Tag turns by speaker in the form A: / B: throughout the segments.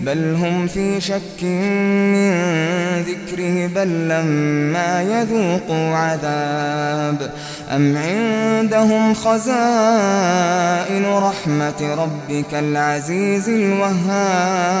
A: بل هم في شك من ذكره بل لما يذوقوا عذاب. أم عندهم خزائن رحمة ربك العزيز الوهاب؟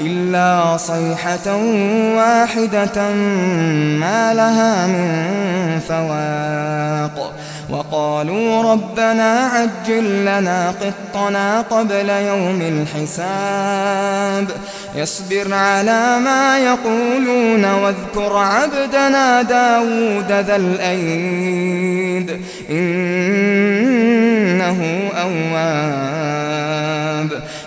A: إلا صيحة واحدة ما لها من فواق. وقالوا ربنا عجل لنا قطنا قبل يوم الحساب. يصبر على ما يقولون واذكر عبدنا داود ذا الأيد. إنه أواب.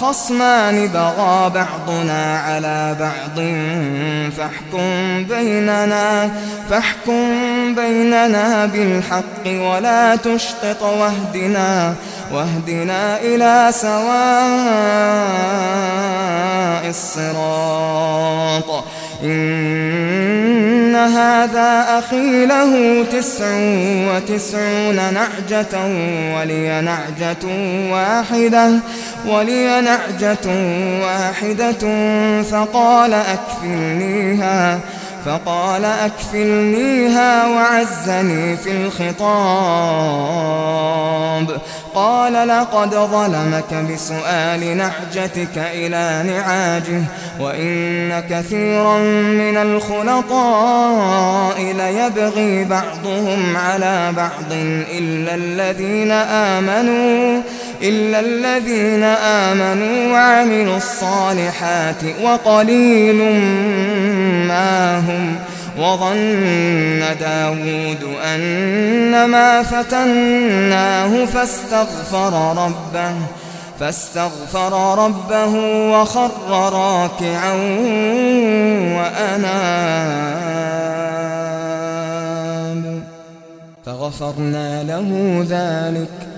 A: خصمان بغى بعضنا على بعض فاحكم بيننا فاحكم بيننا بالحق ولا تشطط واهدنا واهدنا إلى سواء الصراط. هذا أخي له تسع وتسعون نعجة ولي نعجة واحدة ولي نعجة واحدة فقال أكفلنيها فقال أكفلنيها وعزني في الخطاب. قال لقد ظلمك بسؤال نعجتك إلى نعاجه وإن كثيرا من الخلطاء ليبغي بعضهم على بعض إلا الذين آمنوا. إلا الذين آمنوا وعملوا الصالحات وقليل ما هم وظن داود أنما فتناه فاستغفر ربه فاستغفر ربه وخر راكعا وأناب فغفرنا له ذلك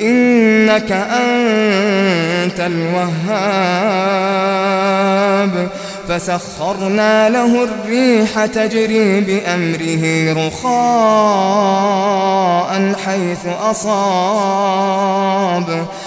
A: إنك أنت الوهاب. فسخرنا له الريح تجري بأمره رخاء حيث أصاب.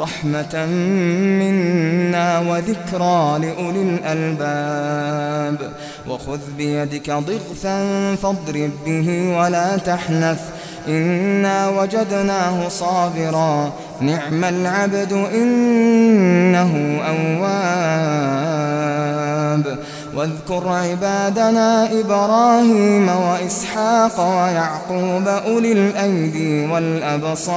A: رحمة منا وذكرى لأولي الألباب. وخذ بيدك ضغثا فاضرب به ولا تحنث. إنا وجدناه صابرا. نعم العبد إنه أواب. واذكر عبادنا إبراهيم وإسحاق ويعقوب أولي الأيدي والأبصار.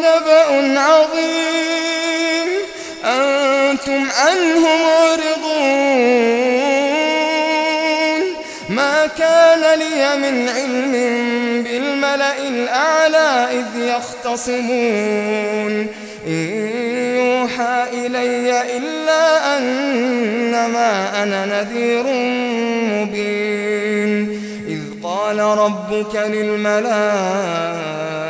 A: نبأ عظيم. أنتم عنه معرضون. ما كان لي من علم بالملأ الأعلى إذ يختصمون. إن يوحى إلي إلا أنما أنا نذير مبين. إذ قال ربك للملائكة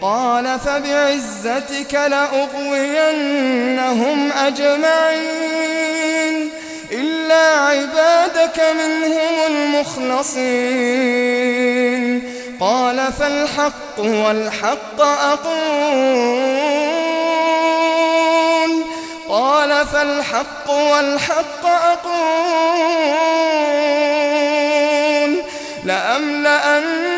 A: قال فبعزتك لأغوينهم أجمعين إلا عبادك منهم المخلصين قال فالحق والحق أقول قال فالحق والحق أقول لأملأن